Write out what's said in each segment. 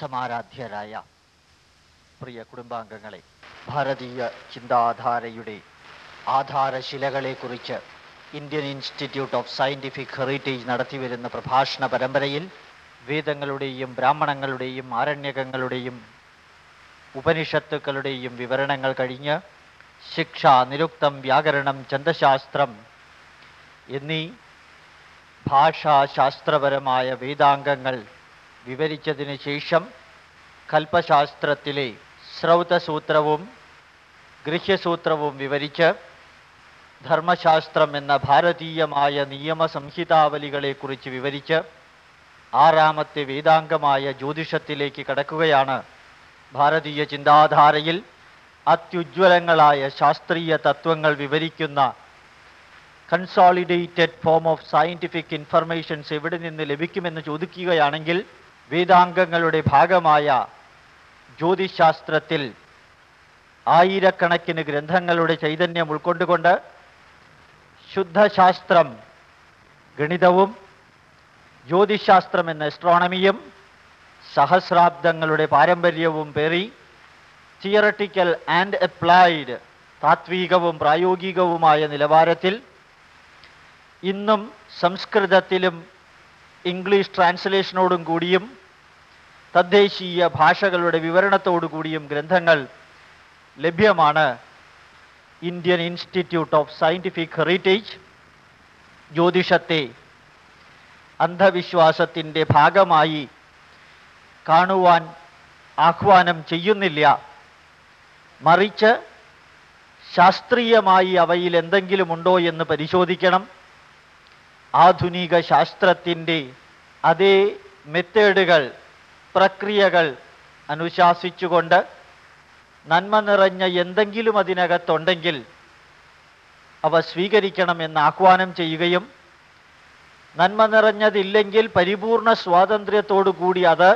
സമാരാധ്യരായ പ്രിയ കുടുംബാംഗങ്ങളെ ഭാരതീയ ചിന്താധാരയുടെ ആധാരശിലകളെക്കുറിച്ച് Indian Institute of Scientific Heritage നടത്തിവരുന്ന പ്രഭാഷണ പരമ്പരയിൽ വേദങ്ങളുടെയും ബ്രാഹ്മണങ്ങളുടെയും ആരണ്യകങ്ങളുടെയും ഉപനിഷത്തുക്കളുടെയും വിവരണങ്ങൾ കഴിഞ്ഞ് ശിക്ഷ നിരുക്തം വ്യാകരണം ചന്ദശാസ്ത്രം എന്നീ ഭാഷാശാസ്ത്രപരമായ വേദാംഗങ്ങൾ വിവരിച്ചതിന് ശേഷം കൽപ്പശാസ്ത്രത്തിലെ ശ്രൗതസൂത്രവും ഗൃഹ്യസൂത്രവും വിവരിച്ച് ധർമ്മശാസ്ത്രം എന്ന ഭാരതീയമായ നിയമസംഹിതാവലികളെക്കുറിച്ച് വിവരിച്ച് ആറാമത്തെ വേദാംഗമായ ജ്യോതിഷത്തിലേക്ക് കടക്കുകയാണ്. ഭാരതീയ ചിന്താധാരയിൽ അത്യുജ്വലങ്ങളായ ശാസ്ത്രീയ തത്വങ്ങൾ വിവരിക്കുന്ന consolidated form of scientific informations എവിടെ നിന്ന് ലഭിക്കുമെന്ന് ചോദിക്കുകയാണെങ്കിൽ വേദാംഗങ്ങളുടെ ഭാഗമായ ജ്യോതിശാസ്ത്രത്തിൽ ആയിരക്കണക്കിന് ഗ്രന്ഥങ്ങളുടെ ചൈതന്യം ഉൾക്കൊണ്ടുകൊണ്ട് ശുദ്ധശാസ്ത്രം ഗണിതവും ജ്യോതിശാസ്ത്രം എന്ന എസ്ട്രോണമിയും സഹസ്രാബ്ദങ്ങളുടെ പാരമ്പര്യവും പേറി തിയറട്ടിക്കൽ ആൻഡ് അപ്ലൈഡ് താത്വികവും പ്രായോഗികവുമായ നിലവാരത്തിൽ ഇന്നും സംസ്കൃതത്തിലും ഇംഗ്ലീഷ് ട്രാൻസ്ലേഷനോടും കൂടിയും തദ്ദേശീയ ഭാഷകളുടെ വിവരണത്തോടു കൂടിയും ഗ്രന്ഥങ്ങൾ ലഭ്യമാണ്. Indian Institute of Scientific Heritage ജ്യോതിഷത്തെ അന്ധവിശ്വാസത്തിന്റെ ഭാഗമായി കാണുവാൻ ആഹ്വാനം ചെയ്യുന്നില്ല. മറിച്ച് ശാസ്ത്രീയമായി അവയിൽ എന്തെങ്കിലും ഉണ്ടോ എന്ന് പരിശോധിക്കണം. ആധുനിക ശാസ്ത്രത്തിന്റെ അതേ മെത്തേഡുകൾ പ്രക്രിയകൾ അനുശാസിച്ചുകൊണ്ട് നന്മ നിറഞ്ഞ എന്തെങ്കിലും അതിനകത്തുണ്ടെങ്കിൽ അവ സ്വീകരിക്കണമെന്ന് ആഹ്വാനം ചെയ്യുകയും നന്മ നിറഞ്ഞതില്ലെങ്കിൽ പരിപൂർണ സ്വാതന്ത്ര്യത്തോടു കൂടി അത്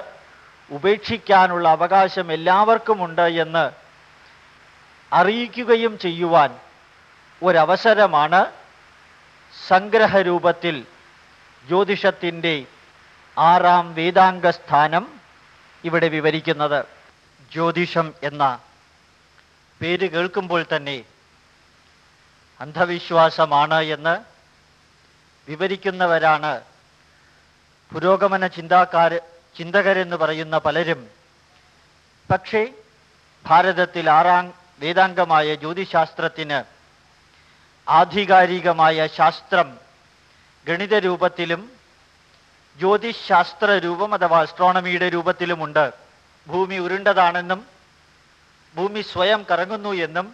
ഉപേക്ഷിക്കാനുള്ള അവകാശം എല്ലാവർക്കുമുണ്ട് എന്ന് അറിയിക്കുകയും ചെയ്യുവാൻ ഒരവസരമാണ് സംഗ്രഹരൂപത്തിൽ ജ്യോതിഷത്തിന്റെ ആറാം വേദാംഗസ്ഥാനം ഇവിടെ വിവരിക്കുന്നത്. ജ്യോതിഷം എന്ന പേര് കേൾക്കുമ്പോൾ തന്നെ അന്ധവിശ്വാസമാണ് എന്ന് വിവരിക്കുന്നവരാണ്. പുരോഗമന ചിന്താക്കാർ ചിന്തകരെന്ന് പറയുന്ന പലരും. പക്ഷേ ഭാരതത്തിൽ ആറാം വേദാംഗമായ ജ്യോതിശാസ്ത്രത്തിന് ആധികാരികമായ ശാസ്ത്രം ഗണിത രൂപത്തിലും ജ്യോതിശാസ്ത്ര രൂപം അഥവാ അസ്ട്രോണമിയുടെ രൂപത്തിലുമുണ്ട്. ഭൂമി ഉരുണ്ടതാണെന്നും ഭൂമി സ്വയം കറങ്ങുന്നു എന്നും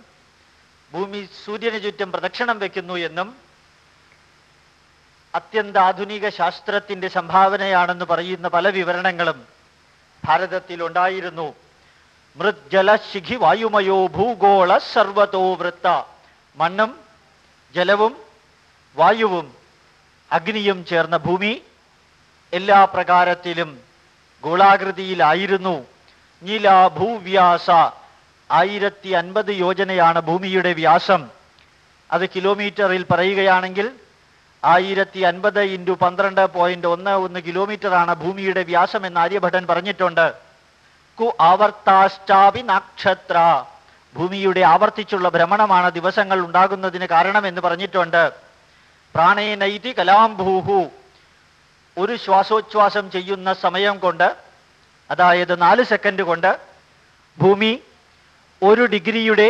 ഭൂമി സൂര്യന് ചുറ്റും പ്രദക്ഷിണം വയ്ക്കുന്നു എന്നും അത്യന്താധുനിക ശാസ്ത്രത്തിന്റെ സംഭാവനയാണെന്ന് പറയുന്ന പല വിവരണങ്ങളും ഭാരതത്തിൽ ഉണ്ടായിരുന്നു മൃജ്ജല ശിഖി വായുമയോ ഭൂഗോള സർവതോ വൃത്ത മണ്ണും ജലവും വായുവും അഗ്നിയും ചേർന്ന ഭൂമി എല്ലാ പ്രകാരത്തിലും ഗോളാകൃതിയിലായിരുന്നു. നീല ഭൂവ്യാസ ആയിരത്തി അൻപത് യോജനയാണ് ഭൂമിയുടെ വ്യാസം. അത് കിലോമീറ്ററിൽ പറയുകയാണെങ്കിൽ ആയിരത്തി അൻപത് ഇന്റു പന്ത്രണ്ട് പോയിന്റ് ഒന്ന് ഒന്ന് കിലോമീറ്ററാണ് ഭൂമിയുടെ വ്യാസം എന്ന് ആര്യഭട്ടൻ പറഞ്ഞിട്ടുണ്ട്. കു ആവർത്താശ്ചാപി നക്ഷത്ര ഭൂമിയുടെ ആവർത്തിച്ചുള്ള ഭ്രമണമാണ് ദിവസങ്ങൾ ഉണ്ടാകുന്നതിന് കാരണമെന്ന് പറഞ്ഞിട്ടുണ്ട്. പ്രാണേനൈതി കലാംഭൂഹു. ഒരു ശ്വാസോച്ഛ്വാസം ചെയ്യുന്ന സമയം കൊണ്ട് അതായത് നാല് സെക്കൻഡ് കൊണ്ട് ഭൂമി ഒരു ഡിഗ്രിയുടെ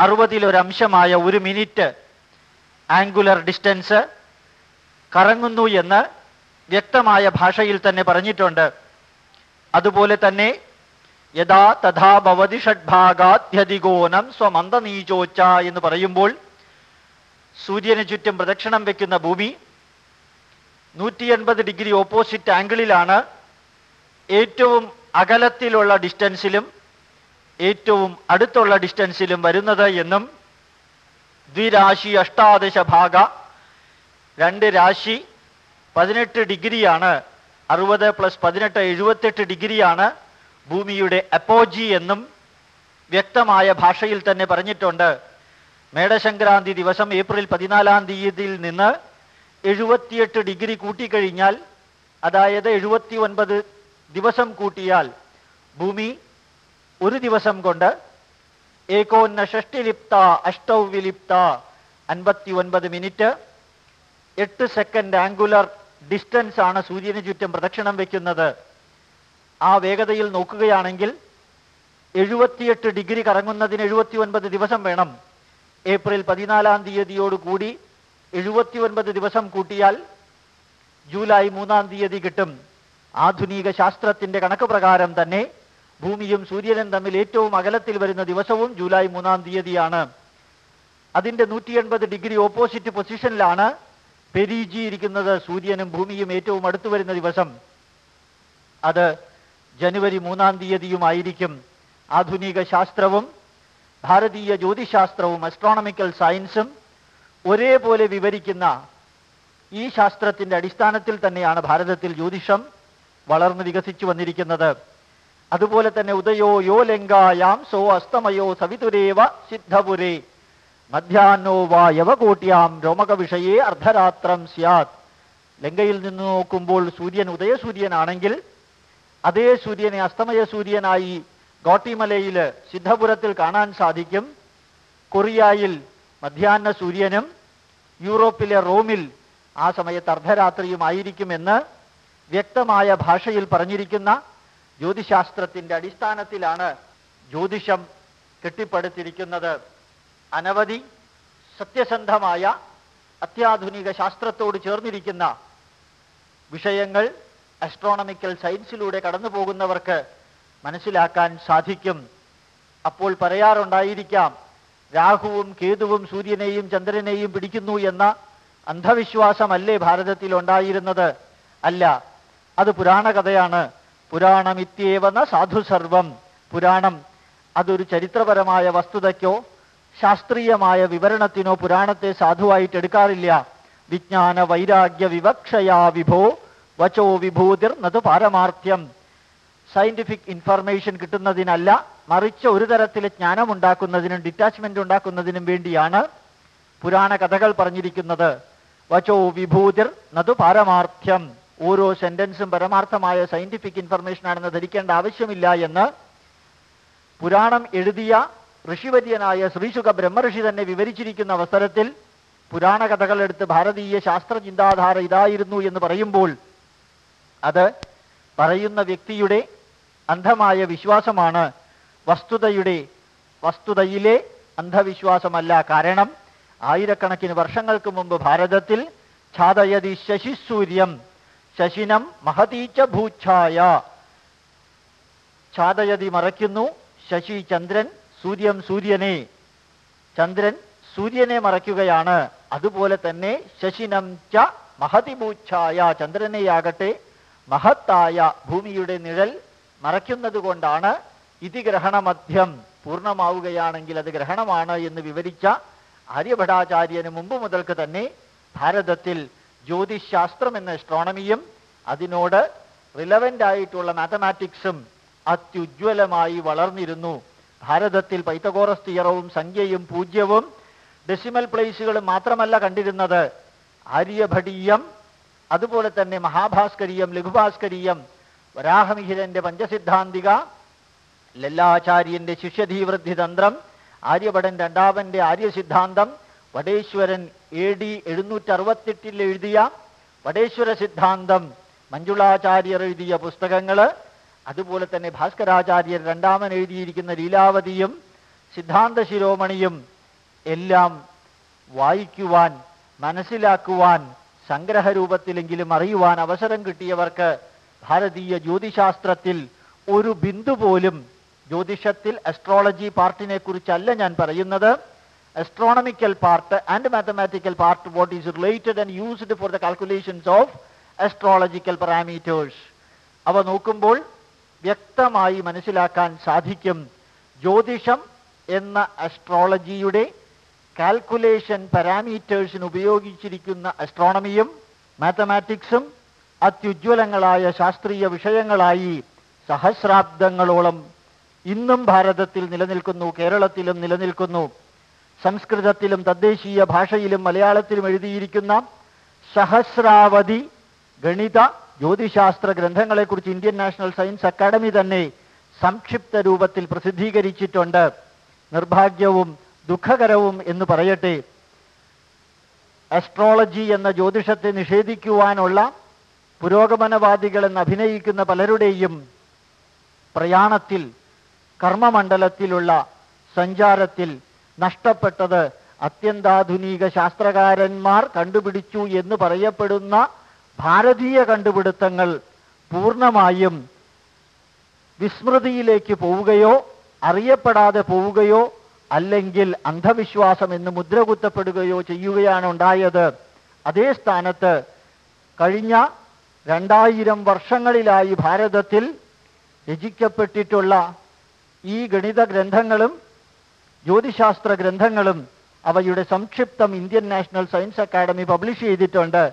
അറുപതിലൊരംശമായ ഒരു മിനിറ്റ് ആംഗുലർ ഡിസ്റ്റൻസ് കറങ്ങുന്നു എന്ന് വ്യക്തമായ ഭാഷയിൽ തന്നെ പറഞ്ഞിട്ടുണ്ട്. അതുപോലെ തന്നെ യഥാ തഥാ ഭവതി ഷഡ്ഭാഗാധ്യധികോനം സ്വമന്ദനീചോച്ച എന്ന് പറയുമ്പോൾ സൂര്യന് ചുറ്റും പ്രദക്ഷിണം വെക്കുന്ന ഭൂമി നൂറ്റി എൺപത് ഡിഗ്രി ഓപ്പോസിറ്റ് ആംഗിളിലാണ് ഏറ്റവും അകലത്തിലുള്ള ഡിസ്റ്റൻസിലും ഏറ്റവും അടുത്തുള്ള ഡിസ്റ്റൻസിലും വരുന്നത് എന്നും ദ്വിരാശി അഷ്ടാദശ ഭാഗ രണ്ട് രാശി പതിനെട്ട് ഡിഗ്രിയാണ് അറുപത് പ്ലസ് പതിനെട്ട് എഴുപത്തെട്ട് ഡിഗ്രിയാണ് ഭൂമിയുടെ അപ്പോജി എന്നും വ്യക്തമായ ഭാഷയിൽ തന്നെ പറഞ്ഞിട്ടുണ്ട്. മേടശങ്കരാന്തി ദിവസം ഏപ്രിൽ പതിനാലാം തീയതിയിൽ നിന്ന് എഴുപത്തിയെട്ട് ഡിഗ്രി കൂട്ടിക്കഴിഞ്ഞാൽ അതായത് എഴുപത്തി ഒൻപത് ദിവസം കൂട്ടിയാൽ ഭൂമി ഒരു ദിവസം കൊണ്ട് ഏകോന്ന ഷഷ്ടിലിപ്ത അഷ്ടൗ വിലിപ്ത അൻപത്തി ഒൻപത് മിനിറ്റ് എട്ട് സെക്കൻഡ് ആംഗുലർ ഡിസ്റ്റൻസ് ആണ് സൂര്യന് ചുറ്റും പ്രദക്ഷിണം വെക്കുന്നത്. ആ വേഗതയിൽ നോക്കുകയാണെങ്കിൽ എഴുപത്തിയെട്ട് ഡിഗ്രി കറങ്ങുന്നതിന് എഴുപത്തി ഒൻപത് ദിവസം വേണം. ഏപ്രിൽ പതിനാലാം തീയതിയോടുകൂടി എഴുപത്തി ഒൻപത് ദിവസം കൂട്ടിയാൽ ജൂലൈ മൂന്നാം തീയതി കിട്ടും. ആധുനിക ശാസ്ത്രത്തിന്റെ കണക്ക് പ്രകാരം തന്നെ ഭൂമിയും സൂര്യനും തമ്മിൽ ഏറ്റവും അകലത്തിൽ വരുന്ന ദിവസവും ജൂലൈ മൂന്നാം തീയതിയാണ്. അതിന്റെ നൂറ്റി എൺപത് ഡിഗ്രി ഓപ്പോസിറ്റ് പൊസിഷനിലാണ് പെരീജി ഇരിക്കുന്നത് സൂര്യനും ഭൂമിയും ഏറ്റവും അടുത്തു വരുന്ന ദിവസം. അത് ജനുവരി മൂന്നാം തീയതിയുമായിരിക്കും ആധുനിക ശാസ്ത്രവും ഭാരതീയ ജ്യോതിശാസ്ത്രവും അസ്ട്രോണമിക്കൽ സയൻസും ഒരേപോലെ വിവരിക്കുന്ന ഈ ശാസ്ത്രത്തിന്റെ അടിസ്ഥാനത്തിൽ തന്നെയാണ് ഭാരതത്തിൽ ജ്യോതിഷം വളർന്നു വികസിച്ചു വന്നിരിക്കുന്നത്. അതുപോലെ തന്നെ ഉദയോ യോ ലങ്കായാം സോ അസ്തമയോ സവിതുരേവ സിദ്ധപുരേ. മധ്യാഹ്നോ വാ യവകോട്യാം രോമക വിഷയേ അർദ്ധരാത്രം സ്യാത്. ലങ്കയിൽ നിന്ന് നോക്കുമ്പോൾ സൂര്യൻ ഉദയസൂര്യനാണെങ്കിൽ അതേ സൂര്യനെ അസ്തമയ സൂര്യനായി ഗോട്ടിമലയിൽ സിദ്ധപുരത്തിൽ കാണാൻ സാധിക്കും. കൊറിയയിൽ മധ്യാഹ്ന സൂര്യനും യൂറോപ്പിലെ റോമിൽ ആ സമയത്ത് അർദ്ധരാത്രിയുമായിരിക്കുമെന്ന് വ്യക്തമായ ഭാഷയിൽ പറഞ്ഞിരിക്കുന്ന ജ്യോതിശാസ്ത്രത്തിന്റെ അടിസ്ഥാനത്തിലാണ് ജ്യോതിഷം കെട്ടിപ്പടുത്തിരിക്കുന്നത്. അനവധി സത്യസന്ധമായ അത്യാധുനിക ശാസ്ത്രത്തോട് ചേർന്നിരിക്കുന്ന വിഷയങ്ങൾ അസ്ട്രോണമിക്കൽ സയൻസിലൂടെ കടന്നു പോകുന്നവർക്ക് മനസ്സിലാക്കാൻ സാധിക്കും. അപ്പോൾ പറയാറുണ്ടായിരിക്കാം രാഹുവും കേതുവും സൂര്യനെയും ചന്ദ്രനെയും പിടിക്കുന്നു എന്ന അന്ധവിശ്വാസമല്ലേ ഭാരതത്തിൽ ഉണ്ടായിരുന്നത്? അല്ല അത് പുരാണ കഥയാണ്. പുരാണമിത്യേവന സാധു സർവം പുരാണം അതൊരു ചരിത്രപരമായ വസ്തുതയ്ക്കോ ശാസ്ത്രീയമായ വിവരണത്തിനോ പുരാണത്തെ സാധുവായിട്ട് എടുക്കാറില്ല വിജ്ഞാന വൈരാഗ്യ വിവക്ഷയാ വിഭോ വചോ വിഭൂതിർ നത് പാരമാർത്ഥ്യം. സയന്റിഫിക് ഇൻഫർമേഷൻ കിട്ടുന്നതിനല്ല മറിച്ച് ഒരു തരത്തിൽ ജ്ഞാനം ഉണ്ടാക്കുന്നതിനും ഡിറ്റാച്ച്മെന്റ് ഉണ്ടാക്കുന്നതിനും വേണ്ടിയാണ് പുരാണ കഥകൾ പറഞ്ഞിരിക്കുന്നത്. വചോ വിഭൂതിർ നതു പാരമാർത്ഥ്യം. ഓരോ സെന്റൻസും പരമാർത്ഥമായ സയന്റിഫിക് ഇൻഫർമേഷൻ ആണെന്ന് ധരിക്കേണ്ട ആവശ്യമില്ല എന്ന് പുരാണം എഴുതിയ ഋഷിവര്യനായ ശ്രീശുഖ ബ്രഹ്മഋഷി തന്നെ വിവരിച്ചിരിക്കുന്ന അവസരത്തിൽ പുരാണ കഥകൾ എടുത്ത് ഭാരതീയ ശാസ്ത്ര ചിന്താധാര ഇതായിരുന്നു എന്ന് പറയുമ്പോൾ അത് പറയുന്ന വ്യക്തിയുടെ അന്ധമായ വിശ്വാസമാണ് വസ്തുതയുടെ വസ്തുതയിലെ അന്ധവിശ്വാസമല്ല. കാരണം ആയിരക്കണക്കിന് വർഷങ്ങൾക്ക് മുമ്പ് ഭാരതത്തിൽ ഛാദയതി ശശിസൂര്യം ശശിനം മഹതീച്ച ഭൂച്ഛായ. ഛാതയതി മറയ്ക്കുന്നു ശശി ചന്ദ്രൻ സൂര്യം സൂര്യനെ. ചന്ദ്രൻ സൂര്യനെ മറയ്ക്കുകയാണ്. അതുപോലെ തന്നെ ശശിനം ച മഹതിഭൂച്ഛായ ചന്ദ്രനെയാകട്ടെ മഹത്തായ ഭൂമിയുടെ നിഴൽ മറയ്ക്കുന്നത് കൊണ്ടാണ് ഇതി ഗ്രഹണമധ്യം പൂർണമാവുകയാണെങ്കിൽ അത് ഗ്രഹണമാണ് എന്ന് വിവരിച്ച ആര്യഭടാചാര്യന് മുമ്പ് മുതൽക്ക് തന്നെ ഭാരതത്തിൽ ജ്യോതിശാസ്ത്രം എന്ന അസ്ട്രോണമിയും അതിനോട് റിലവന്റ് ആയിട്ടുള്ള മാത്തമാറ്റിക്സും അത്യുജ്വലമായി വളർന്നിരുന്നു. ഭാരതത്തിൽ പൈത്തഗോറസ് തിയറവും സംഖ്യയും പൂജ്യവും ഡെസിമൽ പ്ലേസുകളും മാത്രമല്ല കണ്ടിരുന്നത്. ആര്യഭടീയം അതുപോലെ തന്നെ മഹാഭാസ്കരീയം ലഘുഭാസ്കരീയം വരാഹമിഹിരന്റെ പഞ്ചസിദ്ധാന്തിക ലല്ലാചാര്യന്റെ ശിഷ്യധീവൃദ്ധി തന്ത്രം ആര്യഭടൻ രണ്ടാമന്റെ ആര്യസിദ്ധാന്തം വടേശ്വരൻ എ ഡി എഴുന്നൂറ്റി അറുപത്തെട്ടിൽ എഴുതിയ വടേശ്വര സിദ്ധാന്തം മഞ്ജുളാചാര്യർ എഴുതിയ പുസ്തകങ്ങൾ അതുപോലെ തന്നെ ഭാസ്കരാചാര്യർ രണ്ടാമൻ എഴുതിയിരിക്കുന്ന ലീലാവതിയും സിദ്ധാന്ത ശിരോമണിയും എല്ലാം വായിക്കുവാൻ മനസ്സിലാക്കുവാൻ സംഗ്രഹരൂപത്തിലെങ്കിലും അറിയുവാൻ അവസരം കിട്ടിയവർക്ക് ഭാരതീയ ജ്യോതിശാസ്ത്രത്തിൽ ഒരു ബിന്ദു പോലും ജ്യോതിഷത്തിൽ അസ്ട്രോളജി പാർട്ടിനെ കുറിച്ചല്ല ഞാൻ പറയുന്നത്. Astronomical part and mathematical part what is related and used for the calculations of astrological parameters അവ നോക്കുമ്പോൾ വ്യക്തമായി മനസ്സിലാക്കാൻ സാധിക്കും ജ്യോതിഷം എന്ന അസ്ട്രോളജിയുടെ കാൽക്കുലേഷൻ പാരാമീറ്റേഴ്സിന് ഉപയോഗിച്ചിരിക്കുന്ന അസ്ട്രോണമിയും മാത്തമാറ്റിക്സും അത്യുജ്വലങ്ങളായ ശാസ്ത്രീയ വിഷയങ്ങളായി സഹസ്രാബ്ദങ്ങളോളം ഇന്നും ഭാരതത്തിൽ നിലനിൽക്കുന്നു കേരളത്തിലും നിലനിൽക്കുന്നു. സംസ്കൃതത്തിലും തദ്ദേശീയ ഭാഷയിലും മലയാളത്തിലും എഴുതിയിരിക്കുന്ന സഹസ്രാവധി ഗണിത ജ്യോതിശാസ്ത്ര ഗ്രന്ഥങ്ങളെക്കുറിച്ച് ഇന്ത്യൻ നാഷണൽ സയൻസ് അക്കാദമി തന്നെ സംക്ഷിപ്ത രൂപത്തിൽ പ്രസിദ്ധീകരിച്ചിട്ടുണ്ട്. നിർഭാഗ്യവും ദുഃഖകരവും എന്ന് പറയട്ടെ. അസ്ട്രോളജി എന്ന ജ്യോതിഷത്തെ നിഷേധിക്കുവാനുള്ള പുരോഗമനവാദികളെന്ന് അഭിനയിക്കുന്ന പലരുടെയും പ്രയാണത്തിൽ കർമ്മമണ്ഡലത്തിലുള്ള സഞ്ചാരത്തിൽ നഷ്ടപ്പെട്ടത് അത്യന്താധുനിക ശാസ്ത്രകാരന്മാർ കണ്ടുപിടിച്ചു എന്ന് പറയപ്പെടുന്ന ഭാരതീയ കണ്ടുപിടുത്തങ്ങൾ പൂർണമായും വിസ്മൃതിയിലേക്ക് പോവുകയോ അറിയപ്പെടാതെ പോവുകയോ അല്ലെങ്കിൽ അന്ധവിശ്വാസം എന്ന് മുദ്രകുത്തപ്പെടുകയോ ചെയ്യുകയാണ് ഉണ്ടായത്. അതേ സ്ഥാനത്ത് കഴിഞ്ഞ രണ്ടായിരം വർഷങ്ങളിലായി ഭാരതത്തിൽ രചിക്കപ്പെട്ടിട്ടുള്ള ഈ ഗണിത ഗ്രന്ഥങ്ങളും ജ്യോതിശാസ്ത്ര ഗ്രന്ഥങ്ങളും അവയുടെ സംക്ഷിപ്തം Indian National Science Academy publish ചെയ്തിട്ടുണ്ട്.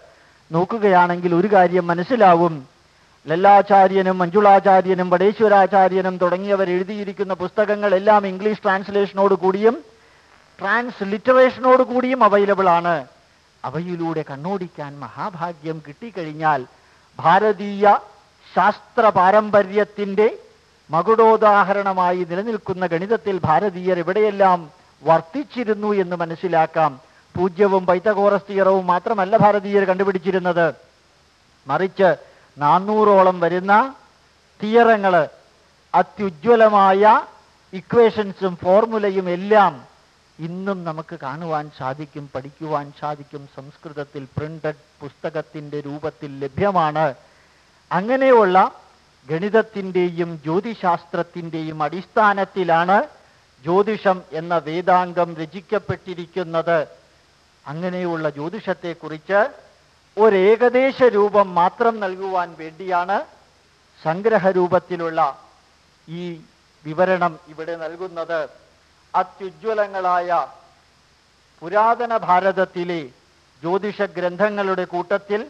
നോക്കുകയാണെങ്കിൽ ഒരു കാര്യം മനസ്സിലാവും. ലല്ലാചാര്യനും മഞ്ജുളാചാര്യനും വടേശ്വരാചാര്യനും തുടങ്ങിയവർ എഴുതിയിരിക്കുന്ന പുസ്തകങ്ങളെല്ലാം ഇംഗ്ലീഷ് ട്രാൻസ്ലേഷനോട് കൂടിയും ട്രാൻസ്ലിറ്ററേഷനോട് കൂടിയും അവൈലബിൾ ആണ്. അവയിലൂടെ കണ്ണോടിക്കാൻ മഹാഭാഗ്യം കിട്ടിക്കഴിഞ്ഞാൽ ഭാരതീയ ശാസ്ത്ര പാരമ്പര്യത്തിന്റെ മകുടോദാഹരണമായി നിലനിൽക്കുന്ന ഗണിതത്തിൽ ഭാരതീയർ എവിടെയെല്ലാം വർത്തിച്ചിരുന്നു എന്ന് മനസ്സിലാക്കാം. പൂജ്യവും പൈത്തഗോറസ് തിയറവും മാത്രമല്ല ഭാരതീയർ കണ്ടുപിടിച്ചിരുന്നത്. മറിച്ച് നാനൂറോളം വരുന്ന തിയറങ്ങൾ അത്യുജ്വലമായ ഇക്വേഷൻസും ഫോർമുലയും എല്ലാം ഇന്നും നമുക്ക് കാണുവാൻ സാധിക്കും പഠിക്കുവാൻ സാധിക്കും. സംസ്കൃതത്തിൽ പ്രിന്റഡ് പുസ്തകത്തിന്റെ രൂപത്തിൽ ലഭ്യമാണ്. അങ്ങനെയുള്ള ഗണിതത്തിന്റെയും ജ്യോതിശാസ്ത്രത്തിന്റെയും അടിസ്ഥാനത്തിലാണ് ജ്യോതിഷം എന്ന വേദാംഗം രചിക്കപ്പെട്ടിരിക്കുന്നത്. അങ്ങനെയുള്ള ജ്യോതിഷത്തെക്കുറിച്ച് ഒരേകദേശ രൂപം മാത്രം നൽകുവാൻ വേണ്ടിയാണ് സംഗ്രഹരൂപത്തിലുള്ള ഈ വിവരണം ഇവിടെ നൽകുന്നത്. അത്യുജ്വലങ്ങളായ പുരാതന ഭാരതത്തിലെ ജ്യോതിഷ ഗ്രന്ഥങ്ങളുടെ കൂട്ടത്തിൽ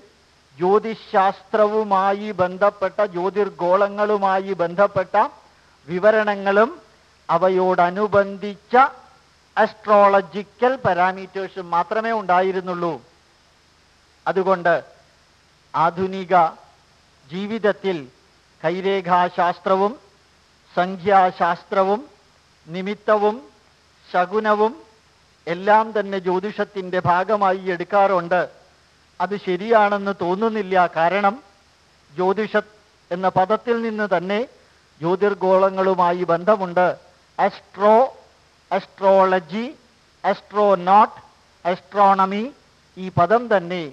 ജ്യോതിശാസ്ത്രവുമായി ബന്ധപ്പെട്ട ജ്യോതിർഗോളങ്ങളുമായി ബന്ധപ്പെട്ട വിവരണങ്ങളും അവയോടനുബന്ധിച്ച അസ്ട്രോളജിക്കൽ പാരാമീറ്റേഴ്സും മാത്രമേ ഉണ്ടായിരുന്നുള്ളൂ. അതുകൊണ്ട് ആധുനിക ജീവിതത്തിൽ കൈരേഖാശാസ്ത്രവും സംഖ്യാശാസ്ത്രവും നിമിത്തവും ശകുനവും എല്ലാം തന്നെ ജ്യോതിഷത്തിന്റെ ഭാഗമായി എടുക്കാറുണ്ട്. അത് ശരിയാണെന്ന് തോന്നുന്നില്ല. കാരണം ജ്യോതിഷ എന്ന പദത്തിൽ നിന്ന് തന്നെ ജ്യോതിർഗോളങ്ങളുമായി ബന്ധമുണ്ട്. അസ്ട്രോ അസ്ട്രോളജി അസ്ട്രോനോട്ട് അസ്ട്രോണമി ഈ പദം തന്നെ.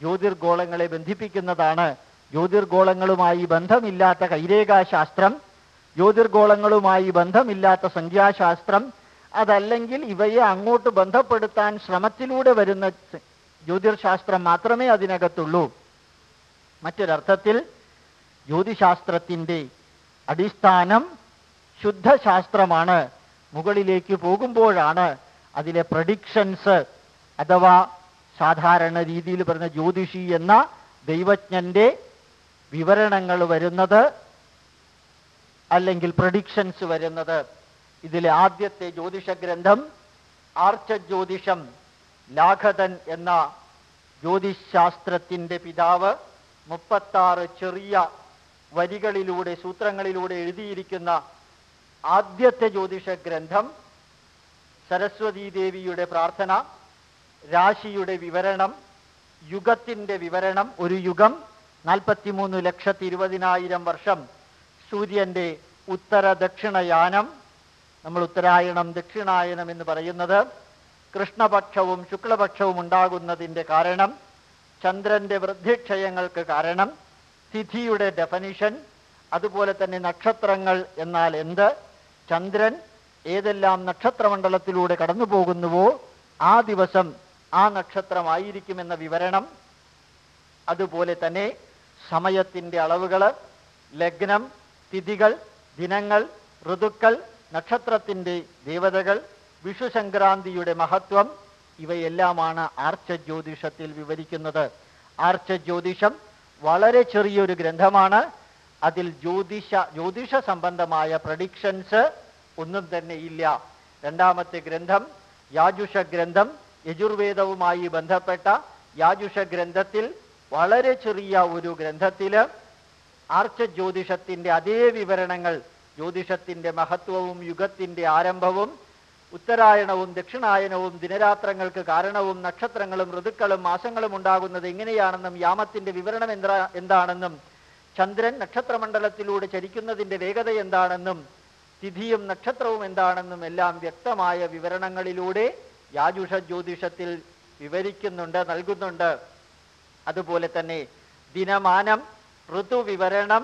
ജ്യോതിർഗോളങ്ങളെ ബന്ധിപ്പിക്കുന്നതാണ്. ജ്യോതിർഗോളങ്ങളുമായി ബന്ധമില്ലാത്ത കൈരേഖാശാസ്ത്രം ജ്യോതിർഗോളങ്ങളുമായി ബന്ധമില്ലാത്ത സംഖ്യാശാസ്ത്രം അതല്ലെങ്കിൽ ഇവയെ അങ്ങോട്ട് ബന്ധപ്പെടുത്താൻ ശ്രമത്തിലൂടെ വരുന്ന ജ്യോതിർശാസ്ത്രം മാത്രമേ അതിനകത്തുള്ളൂ. മറ്റൊരർത്ഥത്തിൽ ജ്യോതിശാസ്ത്രത്തിന്റെ അടിസ്ഥാനം ശുദ്ധശാസ്ത്രമാണ്. മുകളിലേക്ക് പോകുമ്പോഴാണ് അതിലെ പ്രഡിക്ഷൻസ് അഥവാ സാധാരണ രീതിയിൽ പറഞ്ഞ ജ്യോതിഷി എന്ന ദൈവജ്ഞന്റെ വിവരണങ്ങൾ വരുന്നത് അല്ലെങ്കിൽ പ്രഡിക്ഷൻസ് വരുന്നത്. ഇതിലെ ആദ്യത്തെ ജ്യോതിഷ ഗ്രന്ഥം ആർച്ച ജ്യോതിഷം ലാഘതൻ എന്ന ജ്യോതിശാസ്ത്രത്തിന്റെ പിതാവ് മുപ്പത്താറ് ചെറിയ വരികളിലൂടെ സൂത്രങ്ങളിലൂടെ എഴുതിയിരിക്കുന്ന ആദ്യത്തെ ജ്യോതിഷ ഗ്രന്ഥം സരസ്വതീദേവിയുടെ പ്രാർത്ഥന രാശിയുടെ വിവരണം യുഗത്തിന്റെ വിവരണം ഒരു യുഗം നാൽപ്പത്തിമൂന്ന് ലക്ഷത്തി ഇരുപതിനായിരം വർഷം സൂര്യന്റെ ഉത്തര ദക്ഷിണയാനം നമ്മൾ ഉത്തരായണം ദക്ഷിണായനം എന്ന് പറയുന്നത് കൃഷ്ണപക്ഷവും ശുക്ലപക്ഷവും ഉണ്ടാകുന്നതിന്റെ കാരണം ചന്ദ്രന്റെ വൃദ്ധിക്ഷയങ്ങൾക്ക് കാരണം തിഥിയുടെ ഡെഫനിഷൻ അതുപോലെ തന്നെ നക്ഷത്രങ്ങൾ എന്നാൽ എന്ത് ചന്ദ്രൻ ഏതെല്ലാം നക്ഷത്രമണ്ഡലത്തിലൂടെ കടന്നു പോകുന്നുവോ ആ ദിവസം ആ നക്ഷത്രമായിരിക്കുമെന്ന വിവരണം അതുപോലെ തന്നെ സമയത്തിന്റെ അളവുകൾ ലഗ്നം തിഥികൾ ദിനങ്ങൾ ഋതുക്കൾ നക്ഷത്രത്തിന്റെ ദേവതകൾ വിഷുസംക്രാന്തിയുടെ മഹത്വം ഇവയെല്ലാമാണ് ആർച്ച ജ്യോതിഷത്തിൽ വിവരിക്കുന്നത്. ആർച്ച ജ്യോതിഷം വളരെ ചെറിയൊരു ഗ്രന്ഥമാണ്. അതിൽ ജ്യോതിഷ ജ്യോതിഷ സംബന്ധമായ പ്രഡിക്ഷൻസ് ഒന്നും തന്നെ ഇല്ല. രണ്ടാമത്തെ ഗ്രന്ഥം യാജുഷ ഗ്രന്ഥം യജുർവേദവുമായി ബന്ധപ്പെട്ട യാജുഷ ഗ്രന്ഥത്തിൽ വളരെ ചെറിയ ഒരു ഗ്രന്ഥത്തിൽ ആർച്ച ജ്യോതിഷത്തിന്റെ അതേ വിവരണങ്ങൾ ജ്യോതിഷത്തിന്റെ മഹത്വവും യുഗത്തിന്റെ ആരംഭവും ഉത്തരായണവും ദക്ഷിണായനവും ദിനരാത്രങ്ങൾക്ക് കാരണവും നക്ഷത്രങ്ങളും ഋതുക്കളും മാസങ്ങളും ഉണ്ടാകുന്നത് എങ്ങനെയാണെന്നും യാമത്തിന്റെ വിവരണം എന്താ എന്താണെന്നും ചന്ദ്രൻ നക്ഷത്രമണ്ഡലത്തിലൂടെ ചരിക്കുന്നതിന്റെ വേഗത എന്താണെന്നും തിഥിയും നക്ഷത്രവും എന്താണെന്നും എല്ലാം വ്യക്തമായ വിവരണങ്ങളിലൂടെ യാജുഷ ജ്യോതിഷത്തിൽ വിവരിക്കുന്നുണ്ട് നൽകുന്നുണ്ട്. അതുപോലെ തന്നെ ദിനമാനം ഋതുവിവരണം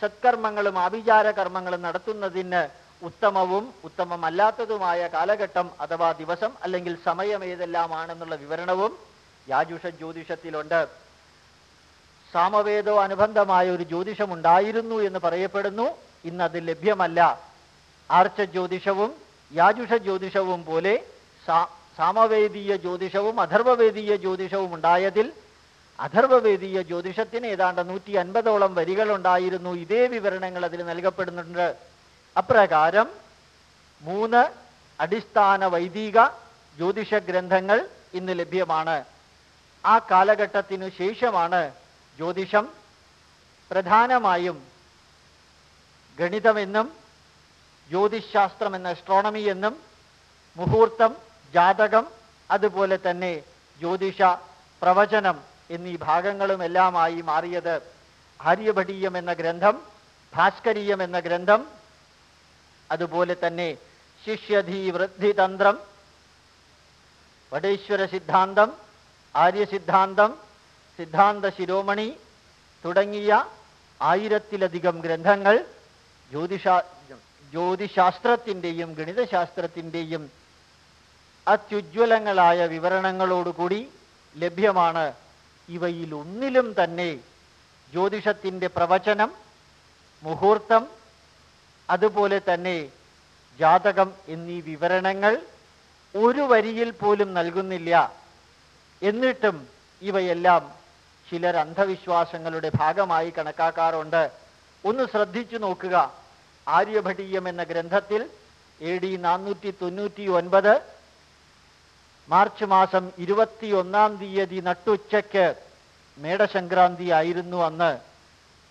സത്കർമ്മങ്ങളും ആഭിചാര കർമ്മങ്ങളും നടത്തുന്നതിന് ഉത്തമവും ഉത്തമമല്ലാത്തതുമായ കാലഘട്ടം അഥവാ ദിവസം അല്ലെങ്കിൽ സമയം ഏതെല്ലാമാണെന്നുള്ള വിവരണവും യാജുഷ ജ്യോതിഷത്തിലുണ്ട് സാമവേദോ അനുബന്ധമായ ഒരു ജ്യോതിഷം ഉണ്ടായിരുന്നു എന്ന് പറയപ്പെടുന്നു. ഇന്ന് അത് ലഭ്യമല്ല. ആർച്ച ജ്യോതിഷവും യാജുഷ ജ്യോതിഷവും പോലെ സാമവേദീയ ജ്യോതിഷവും അഥർവവേദീയ ജ്യോതിഷവും ഉണ്ടായതിൽ അഥർവവേദീയ ജ്യോതിഷത്തിന് ഏതാണ്ട് നൂറ്റി അൻപതോളം വരികൾ ഉണ്ടായിരുന്നു ഇതേ വിവരണങ്ങൾ അതിൽ നൽകപ്പെടുന്നുണ്ട്. അപ്രകാരം മൂന്ന് അടിസ്ഥാന വൈദിക ജ്യോതിഷ ഗ്രന്ഥങ്ങൾ ഇന്ന് ലഭ്യമാണ്. ആ കാലഘട്ടത്തിനു ശേഷമാണ് ജ്യോതിഷം പ്രധാനമായും ഗണിതമെന്നും ജ്യോതിശാസ്ത്രം എന്ന അസ്ട്രോണമി എന്നും മുഹൂർത്തം ജാതകം അതുപോലെ തന്നെ ജ്യോതിഷ പ്രവചനം എന്നീ ഭാഗങ്ങളും എല്ലാമായി മാറിയത് ആര്യഭടീയം എന്ന ഗ്രന്ഥം ഭാസ്കരീയം എന്ന ഗ്രന്ഥം അതുപോലെ തന്നെ ശിഷ്യധി വൃദ്ധിതന്ത്രം വടേശ്വര സിദ്ധാന്തം ആര്യസിദ്ധാന്തം സിദ്ധാന്ത ശിരോമണി തുടങ്ങിയ ആയിരത്തിലധികം ഗ്രന്ഥങ്ങൾ ജ്യോതിഷ ജ്യോതിശാസ്ത്രത്തിന്റെയും ഗണിതശാസ്ത്രത്തിന്റെയും അത്യുജ്വലങ്ങളായ വിവരണങ്ങളോടുകൂടി ലഭ്യമാണ് ഇവയിൽ ഒന്നിലും തന്നെ ജ്യോതിഷത്തിന്റെ പ്രവചനം മുഹൂർത്തം അതുപോലെ തന്നെ ജാതകം എന്നീ വിവരണങ്ങൾ ഒരു വരിയിൽ പോലും നൽകുന്നില്ല. എന്നിട്ടും ഇവയെല്ലാം ചിലർ അന്ധവിശ്വാസങ്ങളുടെ ഭാഗമായി കണക്കാക്കാറുണ്ട്. ഒന്ന് ശ്രദ്ധിച്ചു നോക്കുക. ആര്യഭടീയം എന്ന ഗ്രന്ഥത്തിൽ എ ഡി നാനൂറ്റി തൊണ്ണൂറ്റി ഒൻപത് മാർച്ച് മാസം ഇരുപത്തിയൊന്നാം തീയതി നട്ടുച്ചയ്ക്ക് മേടസംക്രാന്തി ആയിരുന്നു അന്ന്.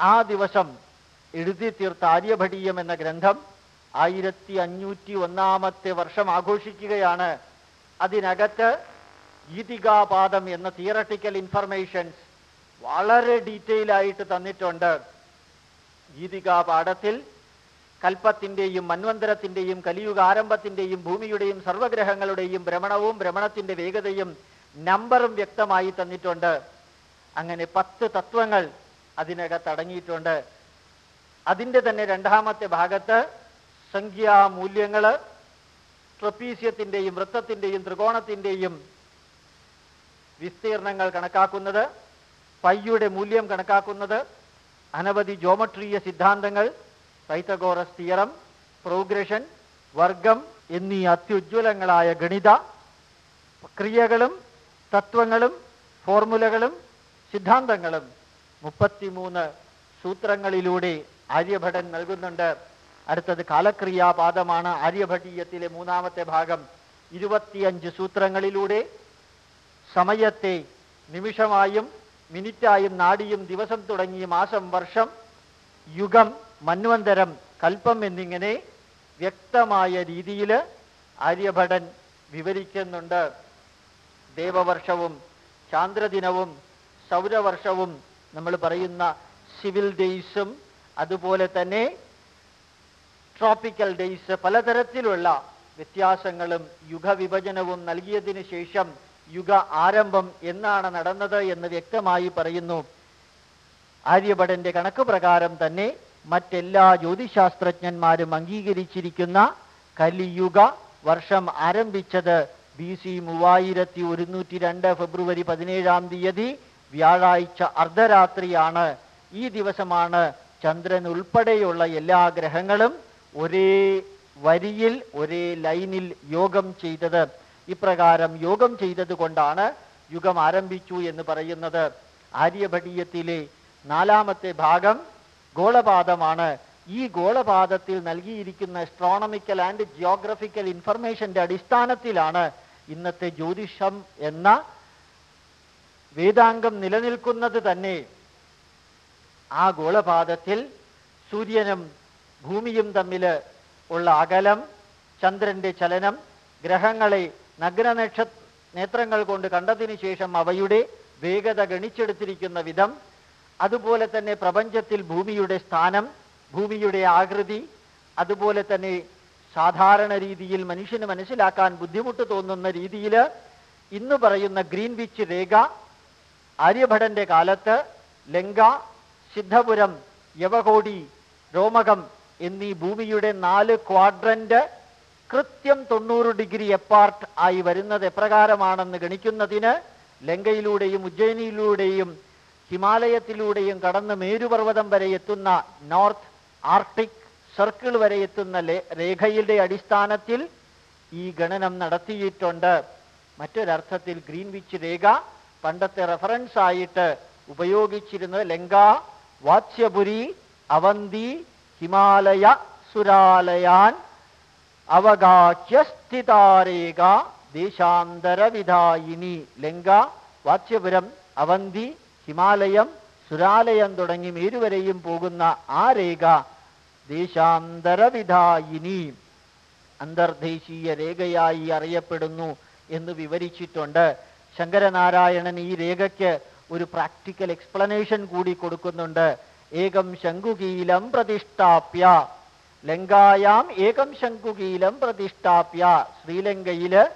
ആ ദിവസം എഴുതി തീർത്ത ആര്യഭടീയം എന്ന ഗ്രന്ഥം ആയിരത്തി അഞ്ഞൂറ്റി ഒന്നാമത്തെ വർഷം ആഘോഷിക്കുകയാണ്. അതിനകത്ത് ഗീതികാപാദം എന്ന തിയറട്ടിക്കൽ ഇൻഫർമേഷൻസ് വളരെ ഡീറ്റെയിൽ ആയിട്ട് തന്നിട്ടുണ്ട്. ഗീതികാ കൽപ്പത്തിന്റെയും മന്വന്തരത്തിന്റെയും കലിയുഗ ആരംഭത്തിന്റെയും ഭൂമിയുടെയും സർവഗ്രഹങ്ങളുടെയും ഭ്രമണവും ഭ്രമണത്തിന്റെ വേഗതയും നമ്പറും വ്യക്തമായി തന്നിട്ടുണ്ട്. അങ്ങനെ പത്ത് തത്വങ്ങൾ അതിനകത്ത് അടങ്ങിയിട്ടുണ്ട്. അതിന്റെ തന്നെ രണ്ടാമത്തെ ഭാഗത്ത് സംഖ്യാമൂല്യങ്ങൾ ട്രപ്പീസ്യത്തിന്റെയും വൃത്തത്തിന്റെയും ത്രികോണത്തിന്റെയും വിസ്തീർണങ്ങൾ കണക്കാക്കുന്നത് പയ്യുടെ മൂല്യം കണക്കാക്കുന്നത് അനവധി ജോമട്രീയ സിദ്ധാന്തങ്ങൾ പൈത്തഗോറസ് തിയറം പ്രോഗ്രഷൻ വർഗം എന്നീ അത്യുജ്വലങ്ങളായ ഗണിത ക്രിയകളും തത്വങ്ങളും ഫോർമുലകളും സിദ്ധാന്തങ്ങളും മുപ്പത്തിമൂന്ന് സൂത്രങ്ങളിലൂടെ ആര്യഭടൻ നൽകുന്നുണ്ട്. അടുത്തത് കാലക്രിയാപാദമാണ്. ആര്യഭടീയത്തിലെ മൂന്നാമത്തെ ഭാഗം ഇരുപത്തിയഞ്ച് സൂത്രങ്ങളിലൂടെ സമയത്തെ നിമിഷമായും മിനിറ്റായും നാടിയും ദിവസം തുടങ്ങി മാസം വർഷം യുഗം മന്വന്തരം കൽപ്പം എന്നിങ്ങനെ വ്യക്തമായ രീതിയിൽ ആര്യഭടൻ വിവരിക്കുന്നുണ്ട്. ദേവവർഷവും ചാന്ദ്രദിനവും സൗരവർഷവും നമ്മൾ പറയുന്ന സിവിൽ ഡേയ്സും അതുപോലെ തന്നെ ട്രോപ്പിക്കൽ ഡേയ്സ് പലതരത്തിലുള്ള വ്യത്യാസങ്ങളും യുഗവിഭജനവും നൽകിയതിനു ശേഷം യുഗ ആരംഭം എന്നാണ് നടന്നത് എന്ന് വ്യക്തമായി പറയുന്നു. ആര്യഭടന്റെ കണക്ക് പ്രകാരം തന്നെ മറ്റെല്ലാ ജ്യോതിശാസ്ത്രജ്ഞന്മാരും അംഗീകരിച്ചിരിക്കുന്ന കലിയുഗ വർഷം ആരംഭിച്ചത് ബി സി മൂവായിരത്തി ഒരുന്നൂറ്റി രണ്ട് ഫെബ്രുവരി പതിനേഴാം തീയതി വ്യാഴാഴ്ച അർദ്ധരാത്രിയാണ്. ഈ ദിവസമാണ് ചന്ദ്രൻ ഉൾപ്പെടെയുള്ള എല്ലാ ഗ്രഹങ്ങളും ഒരേ വരിയിൽ ഒരേ ലൈനിൽ യോഗം ചെയ്തത്. ഇപ്രകാരം യോഗം ചെയ്തത് കൊണ്ടാണ് യുഗം ആരംഭിച്ചു എന്ന് പറയുന്നത്. ആര്യഭടീയത്തിലെ നാലാമത്തെ ഭാഗം ഗോളപാദമാണ്. ഈ ഗോളപാദത്തിൽ നൽകിയിരിക്കുന്ന എസ്ട്രോണമിക്കൽ ആൻഡ് ജിയോഗ്രഫിക്കൽ ഇൻഫർമേഷന്റെ അടിസ്ഥാനത്തിലാണ് ഇന്നത്തെ ജ്യോതിഷം എന്ന വേദാംഗം നിലനിൽക്കുന്നത് തന്നെ. ആ ഗോളപാദത്തിൽ സൂര്യനും ഭൂമിയും തമ്മിൽ ഉള്ള അകലം ചന്ദ്രന്റെ ചലനം ഗ്രഹങ്ങളെ നഗ്നനക്ഷ നേത്രങ്ങൾ കൊണ്ട് കണ്ടതിന് ശേഷം അവയുടെ വേഗത ഗണിച്ചെടുത്തിരിക്കുന്ന വിധം അതുപോലെ തന്നെ പ്രപഞ്ചത്തിൽ ഭൂമിയുടെ സ്ഥാനം ഭൂമിയുടെ ആകൃതി അതുപോലെ തന്നെ സാധാരണ രീതിയിൽ മനുഷ്യന് മനസ്സിലാക്കാൻ ബുദ്ധിമുട്ട് തോന്നുന്ന രീതിയിൽ ഇന്ന് പറയുന്ന ഗ്രീൻവിച്ച് രേഖ ആര്യഭടന്റെ കാലത്ത് ലങ്ക സിദ്ധപുരം യവകോടി രോമകം എന്നീ ഭൂമിയുടെ നാല് ക്വാഡ്രന്റ് കൃത്യം തൊണ്ണൂറ് ഡിഗ്രി എപ്പാർട്ട് ആയി വരുന്നത് എപ്രകാരമാണെന്ന് ഗണിക്കുന്നതിന് ലങ്കയിലൂടെയും ഉജ്ജയിനിയിലൂടെയും ഹിമാലയത്തിലൂടെയും കടന്ന് മേരുപർവതം വരെ എത്തുന്ന നോർത്ത് ആർട്ടിക് സർക്കിൾ വരെ എത്തുന്ന രേഖയുടെ അടിസ്ഥാനത്തിൽ ഈ ഗണനം നടത്തിയിട്ടുണ്ട്. മറ്റൊരർത്ഥത്തിൽ ഗ്രീൻവിച്ച് രേഖ പണ്ടത്തെ റെഫറൻസ് ആയിട്ട് ഉപയോഗിച്ചിരുന്നത് ലങ്ക വാത്സ്യപുരി അവന്തി ഹിമാലയ സുരാലയാൻ അവഗാഹ്യസ്ഥിതാരേഖ ദേശാന്തരവിധായിനി ലങ്ക വാത്സ്യപുരം അവന്തി ഹിമാലയം സുരാലയം തുടങ്ങി മേരുവരെയും പോകുന്ന ആ രേഖ ദേശാന്തരവിധായിനി അന്തർദേശീയ രേഖയായി അറിയപ്പെടുന്നു എന്ന് വിവരിച്ചിട്ടുണ്ട്. ശങ്കരനാരായണൻ ഈ രേഖയ്ക്ക് ഒരു പ്രാക്ടിക്കൽ എക്സ്പ്ലനേഷൻ കൂടി കൊടുക്കുന്നുണ്ട്. ഏകം ശങ്കുകീലം പ്രതിഷ്ഠാപ്യ. ലങ്കായാം ഏകം ശങ്കുകീലം പ്രതിഷ്ഠാപ്യ. ശ്രീലങ്കയിൽ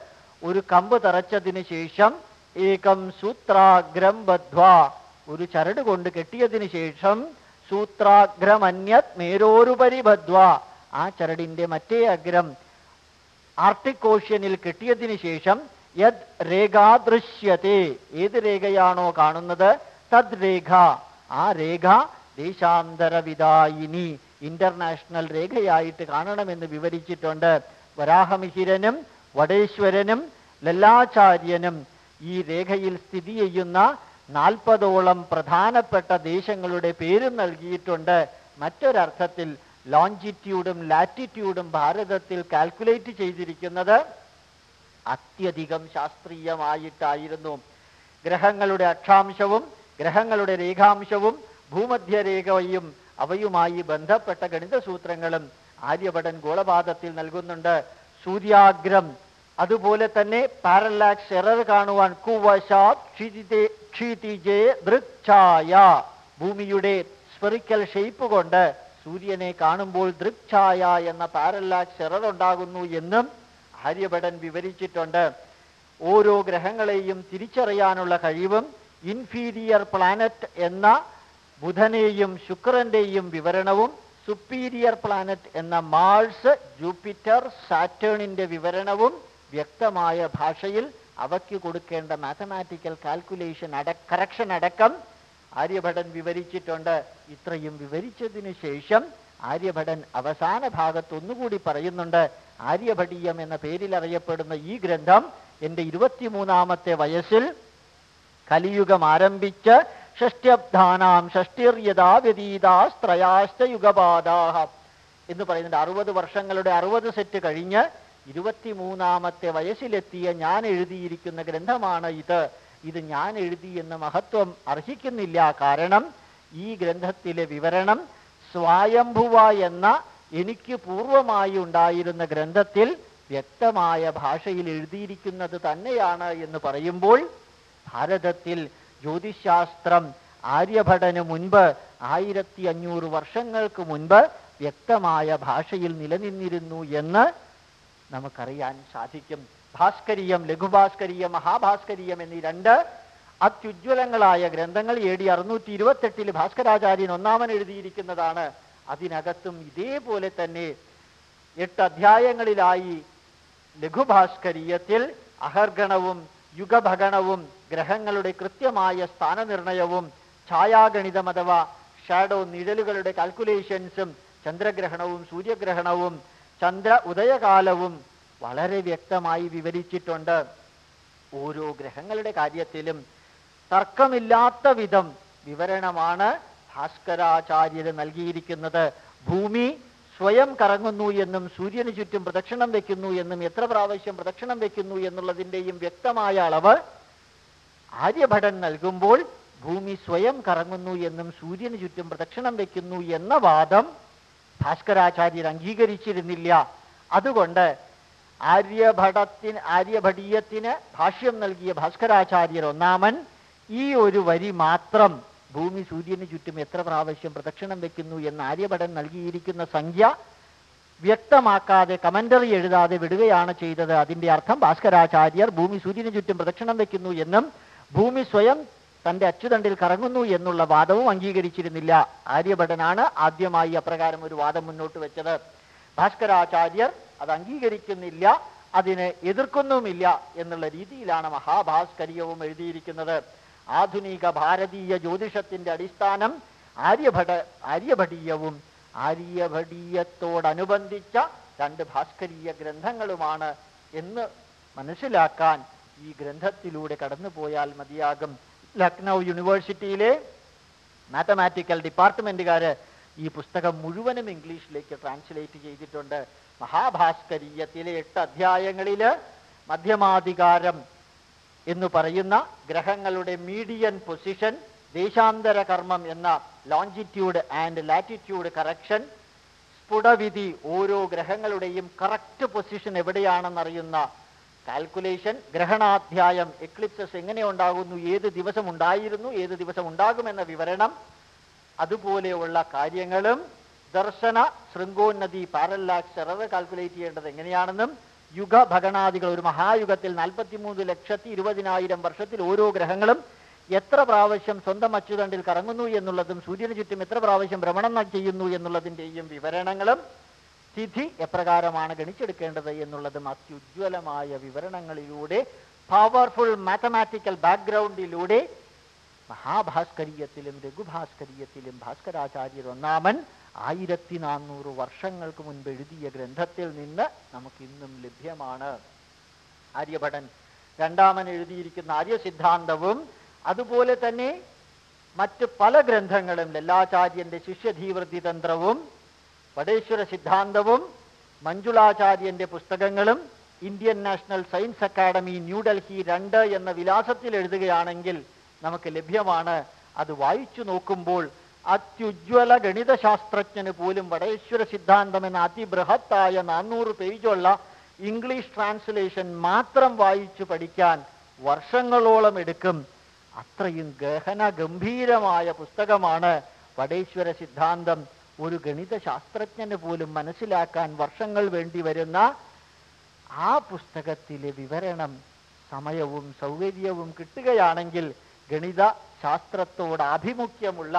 ഒരു കമ്പ് തറച്ചതിന് ശേഷം ഏകം സൂത്രാഗ്രം ബദ്ധ്വ ഒരു ചരട് കൊണ്ട് കെട്ടിയതിനു ശേഷം സൂത്രാഗ്രമന്യത് മേരോരുപരി ഭദ്വ ആ ചരടിന്റെ മറ്റേ അഗ്രം ആർട്ടിക് കെട്ടിയതിന് ശേഷം യത് രേഖാദൃശ്യത്തെ ഏത് രേഖയാണോ കാണുന്നത്? തദ് രേഖ. ആ രേഖ ദേശാന്തരവിദായിനി ഇന്റർനാഷണൽ രേഖയായിട്ട് കാണണമെന്ന് വിവരിച്ചിട്ടുണ്ട്. വരാഹമിഹിരനും വടേശ്വരനും ലല്ലാചാര്യനും ഈ രേഖയിൽ സ്ഥിതി ചെയ്യുന്ന നാൽപ്പതോളം പ്രധാനപ്പെട്ട ദേശങ്ങളുടെ പേരും നൽകിയിട്ടുണ്ട്. മറ്റൊരർത്ഥത്തിൽ ലോഞ്ചിറ്റ്യൂഡും ലാറ്റിറ്റ്യൂഡും ഭാരതത്തിൽ കാൽക്കുലേറ്റ് ചെയ്തിരിക്കുന്നത് അത്യധികം ശാസ്ത്രീയമായിട്ടായിരുന്നു. ഗ്രഹങ്ങളുടെ അക്ഷാംശവും ഗ്രഹങ്ങളുടെ രേഖാംശവും ഭൂമധ്യരേഖയും അവയുമായി ബന്ധപ്പെട്ട ഗണിത സൂത്രങ്ങളും ആര്യഭടൻ ഗോളപാദത്തിൽ നൽകുന്നുണ്ട്. സൂര്യാഗ്രം അതുപോലെ തന്നെ പാരലാക്സ് എറർ കാണുവാൻ ദൃക്ഛായ ഭൂമിയുടെ സ്പെറിക്കൽ ഷേപ്പ് കൊണ്ട് സൂര്യനെ കാണുമ്പോൾ ദൃക്ഛായ എന്ന പാരല്ല എറർ ഉണ്ടാകുന്നു എന്നും ആര്യഭടൻ വിവരിച്ചിട്ടുണ്ട്. ഓരോ ഗ്രഹങ്ങളെയും തിരിച്ചറിയാനുള്ള കഴിവും ഇൻഫീരിയർ പ്ലാനറ്റ് എന്ന ബുധനെയും ശുക്രന്റെയും വിവരണവും സുപ്പീരിയർ പ്ലാനറ്റ് എന്ന മാൾസ് ജൂപ്പിറ്റർ സാറ്റേണിന്റെ വിവരണവും വ്യക്തമായ ഭാഷയിൽ അവയ്ക്ക് കൊടുക്കേണ്ട മാത്തമാറ്റിക്കൽ കാൽക്കുലേഷൻ അട കറക്ഷൻ അടക്കം ആര്യഭടൻ വിവരിച്ചിട്ടുണ്ട്. ഇത്രയും വിവരിച്ചതിന് ശേഷം ആര്യഭടൻ അവസാന ഭാഗത്ത് ഒന്നുകൂടി പറയുന്നുണ്ട്. ആര്യഭടീയം എന്ന പേരിൽ അറിയപ്പെടുന്ന ഈ ഗ്രന്ഥം എന്റെ ഇരുപത്തിമൂന്നാമത്തെ വയസ്സിൽ കലിയുഗം ആരംഭിച്ച് ഷഷ്ട്യബ്ധാനാം ഷഷ്ടിർയഥാ വ്യതീതാസ്ത്രയാശ്ച യുഗപാദാഹ എന്ന് പറയുന്നുണ്ട്. അറുപത് വർഷങ്ങളുടെ അറുപത് സെറ്റ് കഴിഞ്ഞ് ഇരുപത്തിമൂന്നാമത്തെ വയസ്സിലെത്തിയ ഞാൻ എഴുതിയിരിക്കുന്ന ഗ്രന്ഥമാണ് ഇത്. ഇത് ഞാൻ എഴുതി എന്ന മഹത്വം അർഹിക്കുന്നില്ല. കാരണം ഈ ഗ്രന്ഥത്തിലെ വിവരണം സ്വായംഭുവ എന്ന എനിക്ക് പൂർവമായി ഉണ്ടായിരുന്ന ഗ്രന്ഥത്തിൽ വ്യക്തമായ ഭാഷയിൽ എഴുതിയിരിക്കുന്നത് തന്നെയാണ് എന്ന് പറയുമ്പോൾ ഭാരതത്തിൽ ജ്യോതിശാസ്ത്രം ആര്യഭടന് മുൻപ് ആയിരത്തി അഞ്ഞൂറ് വർഷങ്ങൾക്ക് മുൻപ് വ്യക്തമായ ഭാഷയിൽ നിലനിന്നിരുന്നു എന്ന് നമുക്കറിയാൻ സാധിക്കും. ഭാസ്കരീയം ലഘുഭാസ്കരീയം മഹാഭാസ്കരീയം എന്നീ രണ്ട് അത്യുജ്വലങ്ങളായ ഗ്രന്ഥങ്ങൾ എ ഡി അറുന്നൂറ്റി ഇരുപത്തെട്ടിൽ ഭാസ്കരാചാര്യൻ ഒന്നാമൻ എഴുതിയിരിക്കുന്നതാണ്. അതിനകത്തും ഇതേപോലെ തന്നെ എട്ട് അധ്യായങ്ങളിലായി ലഘുഭാസ്കരീയത്തിൽ അഹർഗണവും യുഗഭഗണവും ഗ്രഹങ്ങളുടെ കൃത്യമായ സ്ഥാനനിർണയവും ഛായാഗണിതം അഥവാ ഷാഡോ നിഴലുകളുടെ കാൽക്കുലേഷൻസും ചന്ദ്രഗ്രഹണവും സൂര്യഗ്രഹണവും ചന്ദ്ര ഉദയകാലവും വളരെ വ്യക്തമായി വിവരിച്ചിട്ടുണ്ട്. ഓരോ ഗ്രഹങ്ങളുടെ കാര്യത്തിലും തർക്കമില്ലാത്ത വിധം വിവരണമാണ് ഭാസ്കരാചാര്യർ നൽകിയിരിക്കുന്നത്. ഭൂമി സ്വയം കറങ്ങുന്നു എന്നും സൂര്യന് ചുറ്റും പ്രദക്ഷിണം വെക്കുന്നു എന്നും എത്ര പ്രാവശ്യം പ്രദക്ഷിണം വെക്കുന്നു എന്നുള്ളതിന്റെയും വ്യക്തമായ അളവ് ആര്യഭടൻ നൽകുമ്പോൾ ഭൂമി സ്വയം കറങ്ങുന്നു എന്നും സൂര്യന് ചുറ്റും പ്രദക്ഷിണം വെക്കുന്നു എന്ന വാദം ഭാസ്കരാചാര്യർ അംഗീകരിച്ചിരുന്നില്ല. അതുകൊണ്ട് ആര്യഭടത്തിന് ആര്യഭടീയത്തിന് ഭാഷ്യം നൽകിയ ഭാസ്കരാചാര്യർ ഒന്നാമൻ ഈ ഒരു വരി മാത്രം ഭൂമി സൂര്യന് ചുറ്റും എത്ര പ്രാവശ്യം പ്രദക്ഷിണം വെക്കുന്നു എന്ന് ആര്യഭടൻ നൽകിയിരിക്കുന്ന സംഖ്യ വ്യക്തമാക്കാതെ കമന്ററി എഴുതാതെ വിടുകയാണ് ചെയ്തത്. അതിന്റെ അർത്ഥം ഭാസ്കരാചാര്യർ ഭൂമി സൂര്യന് ചുറ്റും പ്രദക്ഷിണം വെക്കുന്നു എന്നും ഭൂമി സ്വയം തന്റെ അച്ചുതണ്ടിൽ കറങ്ങുന്നു എന്നുള്ള വാദവും അംഗീകരിച്ചിരുന്നില്ല. ആര്യഭടനാണ് ആദ്യമായി അപ്രകാരം ഒരു വാദം മുന്നോട്ട് വെച്ചത്. ഭാസ്കരാചാര്യർ അത് അംഗീകരിക്കുന്നില്ല അതിനെ എതിർക്കുന്നുമില്ല എന്നുള്ള രീതിയിലാണ് മഹാഭാസ്കര്യവും എഴുതിയിരിക്കുന്നത്. ആധുനിക ഭാരതീയ ജ്യോതിഷത്തിന്റെ അടിസ്ഥാനം ആര്യഭട ആര്യഭടീയവും ആര്യഭടീയത്തോടനുബന്ധിച്ച രണ്ട് ഭാസ്കരീയ ഗ്രന്ഥങ്ങളുമാണ് എന്ന് മനസ്സിലാക്കാൻ ഈ ഗ്രന്ഥത്തിലൂടെ കടന്നുപോയാൽ മതിയാകും. ലക്നൗ യൂണിവേഴ്സിറ്റിയിലെ മാത്തമാറ്റിക്കൽ ഡിപ്പാർട്ട്മെന്റുകാര് ഈ പുസ്തകം മുഴുവനും ഇംഗ്ലീഷിലേക്ക് ട്രാൻസ്ലേറ്റ് ചെയ്തിട്ടുണ്ട്. മഹാഭാസ്കരീയത്തിലെ എട്ട് അധ്യായങ്ങളിൽ മധ്യമാധികാരം എന്ന് പറയുന്ന ഗ്രഹങ്ങളുടെ മീഡിയൻ പൊസിഷൻ ദേശാന്തര കർമ്മം എന്ന ലോഞ്ചിറ്റ്യൂഡ് ആൻഡ് ലാറ്റിറ്റ്യൂഡ് കറക്ഷൻ സ്ഫുടവിധി ഓരോ ഗ്രഹങ്ങളുടെയും കറക്റ്റ് പൊസിഷൻ എവിടെയാണെന്നറിയുന്ന കാൽക്കുലേഷൻ ഗ്രഹണാധ്യായം എക്ലിപ്സസ് എങ്ങനെ ഉണ്ടാകുന്നു ഏത് ദിവസം ഉണ്ടായിരുന്നു? ഏത് ദിവസം ഉണ്ടാകുമെന്ന വിവരണം. അതുപോലെയുള്ള കാര്യങ്ങളും ദർശന ശൃംഗോന്നതി പാരലാക്സ് എറർ കാൽക്കുലേറ്റ് ചെയ്യേണ്ടത് എങ്ങനെയാണെന്നും യുഗ ഭഗണാദികൾ ഒരു മഹായുഗത്തിൽ നാൽപ്പത്തിമൂന്ന് ലക്ഷത്തി ഇരുപതിനായിരം വർഷത്തിൽ ഓരോ ഗ്രഹങ്ങളും എത്ര പ്രാവശ്യം സ്വന്തം അച്ചുതണ്ടിൽ കറങ്ങുന്നു എന്നുള്ളതും സൂര്യന് ചുറ്റും എത്ര പ്രാവശ്യം ഭ്രമണം ചെയ്യുന്നു എന്നുള്ളതിന്റെയും വിവരണങ്ങളും തിഥി എപ്രകാരമാണ് ഗണിച്ചെടുക്കേണ്ടത് എന്നുള്ളതും അത്യുജ്വലമായ വിവരണങ്ങളിലൂടെ പവർഫുൾ മാത്തമാറ്റിക്കൽ ബാക്ക്ഗ്രൗണ്ടിലൂടെ മഹാഭാസ്കരീയത്തിലും രഘുഭാസ്കരീയത്തിലും ഭാസ്കരാചാര്യർ ഒന്നാമൻ ആയിരത്തി നാനൂറ് വർഷങ്ങൾക്ക് മുൻപ് എഴുതിയ ഗ്രന്ഥത്തിൽ നിന്ന് നമുക്കിന്നും ലഭ്യമാണ്. ആര്യഭടൻ രണ്ടാമൻ എഴുതിയിരിക്കുന്ന ആര്യ സിദ്ധാന്തവും അതുപോലെ തന്നെ മറ്റ് പല ഗ്രന്ഥങ്ങളും ലല്ലാചാര്യന്റെ ശിഷ്യധീവൃത്തി തന്ത്രവും വടേശ്വര സിദ്ധാന്തവും മഞ്ജുളാചാര്യന്റെ പുസ്തകങ്ങളും Indian National Science Academy New Delhi രണ്ട് എന്ന വിലാസത്തിൽ എഴുതുകയാണെങ്കിൽ നമുക്ക് ലഭ്യമാണ്. അത് വായിച്ചു നോക്കുമ്പോൾ അത്യുജ്വല ഗണിതശാസ്ത്രജ്ഞന് പോലും വടേശ്വര സിദ്ധാന്തം എന്ന അതിബൃഹത്തായ നാനൂറ് പേജുള്ള ഇംഗ്ലീഷ് ട്രാൻസ്ലേഷൻ മാത്രം വായിച്ചു പഠിക്കാൻ വർഷങ്ങളോളം എടുക്കും. അത്രയും ഗഹന ഗംഭീരമായ പുസ്തകമാണ് വടേശ്വര സിദ്ധാന്തം. ഒരു ഗണിത ശാസ്ത്രജ്ഞന് പോലും മനസ്സിലാക്കാൻ വർഷങ്ങൾ വേണ്ടി വരുന്ന ആ പുസ്തകത്തിലെ വിവരണം സമയവും സൗകര്യവും കിട്ടുകയാണെങ്കിൽ ഗണിത ശാസ്ത്രത്തോട് ആഭിമുഖ്യമുള്ള